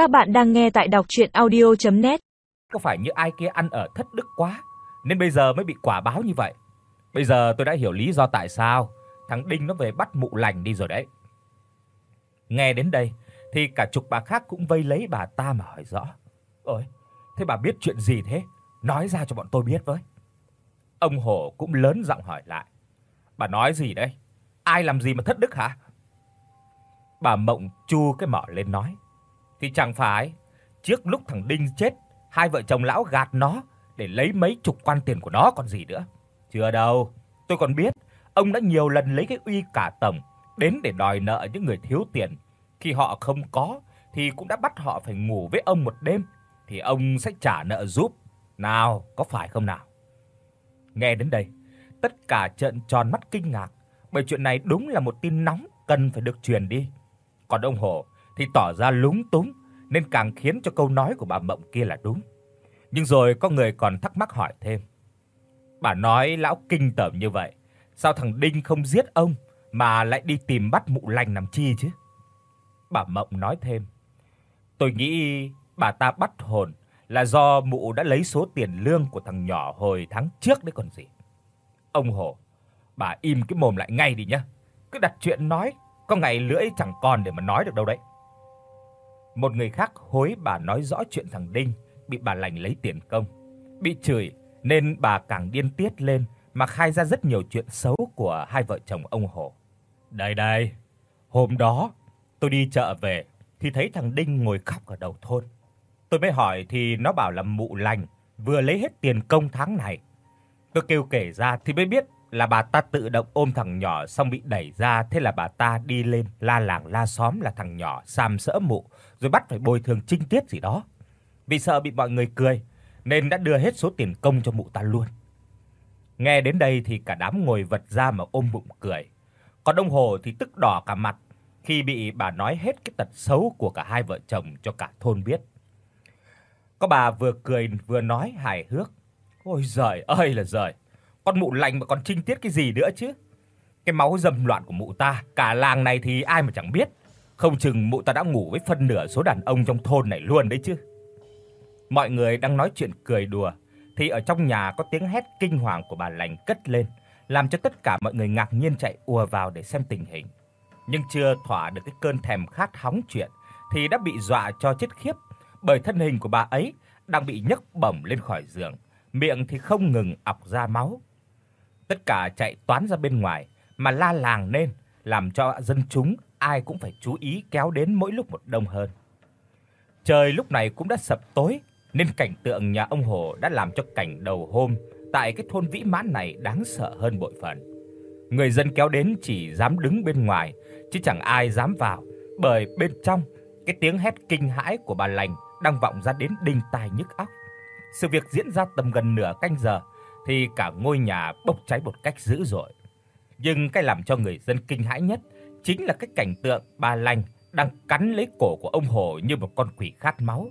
Các bạn đang nghe tại đọc audio net Có phải như ai kia ăn ở thất đức quá nên bây giờ mới bị quả báo như vậy. Bây giờ tôi đã hiểu lý do tại sao thằng Đinh nó về bắt mụ lành đi rồi đấy. Nghe đến đây thì cả chục bà khác cũng vây lấy bà ta mà hỏi rõ. "Ôi, thế bà biết chuyện gì thế? Nói ra cho bọn tôi biết với." Ông hồ cũng lớn giọng hỏi lại. "Bà nói gì đấy? Ai làm gì mà thất đức hả?" Bà Mộng chu cái mỏ lên nói. "Thì chẳng phải trước lúc thằng Đinh chết, hai vợ chồng lão gạt nó để lấy mấy chục quan tiền của nó còn gì nữa. Chưa đâu, tôi còn biết ông đã nhiều lần lấy cái uy cả tổng đến để đòi nợ những người thiếu tiền. Khi họ không có thì cũng đã bắt họ phải ngủ với ông một đêm thì ông sẽ trả nợ giúp. Nào, có phải không nào? Nghe đến đây, tất cả trợn tròn mắt kinh ngạc, bởi chuyện này đúng là một tin nóng cần phải được truyền đi. Còn ông Hổ thì tỏ ra lúng túng nên càng khiến cho câu nói của bà Mộng kia là đúng. Nhưng rồi có người còn thắc mắc hỏi thêm. Bà nói lão kinh tởm như vậy, sao thằng Đinh không giết ông mà lại đi tìm bắt mụ lành làm chi chứ? Bà Mộng nói thêm. Tôi nghĩ bà ta bắt hồn là do mụ đã lấy số tiền lương của thằng nhỏ hồi tháng trước đấy còn gì. Ông Hổ, bà im cái mồm lại ngay đi nhá. Cứ đặt chuyện nói, có ngày lưỡi chẳng còn để mà nói được đâu đấy. Một người khác hối bà nói rõ chuyện thằng Đinh bị bà lành lấy tiền công. Bị chửi nên bà càng điên tiết lên mà khai ra rất nhiều chuyện xấu của hai vợ chồng ông Hổ. Đây đây, hôm đó tôi đi chợ về thì thấy thằng Đinh ngồi khóc ở đầu thôn. Tôi mới hỏi thì nó bảo là mụ lành vừa lấy hết tiền công tháng này. Tôi kêu kể ra thì mới biết là bà ta tự động ôm thằng nhỏ xong bị đẩy ra, thế là bà ta đi lên la làng la xóm là thằng nhỏ sàm sỡ mụ, rồi bắt phải bồi thường trinh tiết gì đó. Vì sợ bị mọi người cười nên đã đưa hết số tiền công cho mụ ta luôn. Nghe đến đây thì cả đám ngồi vật ra mà ôm bụng cười. Còn đồng Hồ thì tức đỏ cả mặt khi bị bà nói hết cái tật xấu của cả hai vợ chồng cho cả thôn biết. Có bà vừa cười vừa nói hài hước. Ôi giời ơi là giời, con mụ lành mà còn trinh tiết cái gì nữa chứ? Cái máu dầm loạn của mụ ta, cả làng này thì ai mà chẳng biết. Không chừng mụ ta đã ngủ với phân nửa số đàn ông trong thôn này luôn đấy chứ. Mọi người đang nói chuyện cười đùa thì ở trong nhà có tiếng hét kinh hoàng của bà lành cất lên, làm cho tất cả mọi người ngạc nhiên chạy ùa vào để xem tình hình. Nhưng chưa thỏa được cái cơn thèm khát hóng chuyện thì đã bị dọa cho chết khiếp, bởi thân hình của bà ấy đang bị nhấc bổng lên khỏi giường, miệng thì không ngừng ọc ra máu. Tất cả chạy toán ra bên ngoài mà la làng lên, làm cho dân chúng ai cũng phải chú ý kéo đến mỗi lúc một đông hơn. Trời lúc này cũng đã sập tối, nên cảnh tượng nhà ông Hồ đã làm cho cảnh đầu hôm tại cái thôn Vĩ Mãn này đáng sợ hơn bội phần. Người dân kéo đến chỉ dám đứng bên ngoài, chứ chẳng ai dám vào, bởi bên trong cái tiếng hét kinh hãi của bà lành đang vọng ra đến đinh tai nhức óc. Sự việc diễn ra tầm gần nửa canh giờ thì cả ngôi nhà bốc cháy một cách dữ dội. Nhưng cái làm cho người dân kinh hãi nhất chính là cái cảnh tượng bà lành đang cắn lấy cổ của ông Hồ như một con quỷ khát máu.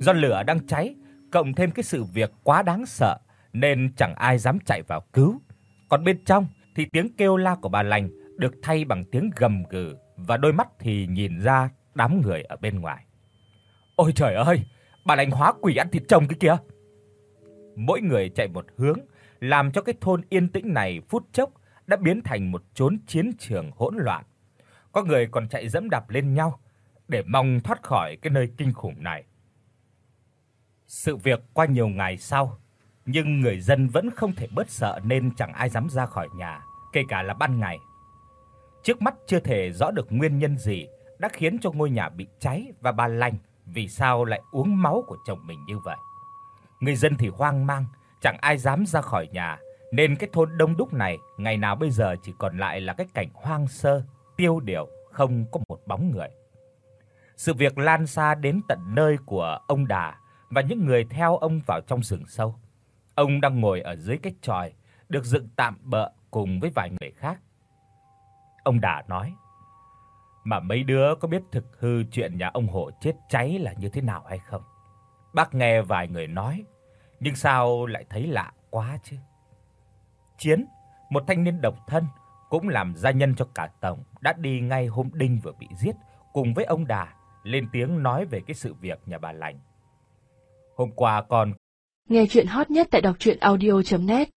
Do lửa đang cháy, cộng thêm cái sự việc quá đáng sợ nên chẳng ai dám chạy vào cứu. Còn bên trong thì tiếng kêu la của bà lành được thay bằng tiếng gầm gừ và đôi mắt thì nhìn ra đám người ở bên ngoài. Ôi trời ơi, bà lành hóa quỷ ăn thịt chồng cái kìa. Mỗi người chạy một hướng, làm cho cái thôn yên tĩnh này phút chốc đã biến thành một chốn chiến trường hỗn loạn. Có người còn chạy dẫm đạp lên nhau để mong thoát khỏi cái nơi kinh khủng này. Sự việc qua nhiều ngày sau, nhưng người dân vẫn không thể bớt sợ nên chẳng ai dám ra khỏi nhà, kể cả là ban ngày. Trước mắt chưa thể rõ được nguyên nhân gì đã khiến cho ngôi nhà bị cháy và bà Lành vì sao lại uống máu của chồng mình như vậy. Người dân thì hoang mang, chẳng ai dám ra khỏi nhà, nên cái thôn đông đúc này ngày nào bây giờ chỉ còn lại là cái cảnh hoang sơ, tiêu điều, không có một bóng người. Sự việc lan xa đến tận nơi của ông Đà và những người theo ông vào trong rừng sâu. Ông đang ngồi ở dưới cái chòi được dựng tạm bợ cùng với vài người khác. Ông Đà nói: "Mà mấy đứa có biết thực hư chuyện nhà ông Hổ chết cháy là như thế nào hay không?" Bác nghe vài người nói, nhưng sao lại thấy lạ quá chứ. Chiến, một thanh niên độc thân cũng làm gia nhân cho cả tổng, đã đi ngay hôm Đinh vừa bị giết cùng với ông Đà lên tiếng nói về cái sự việc nhà bà lành. Hôm qua còn Nghe chuyện hot nhất tại đọc audio net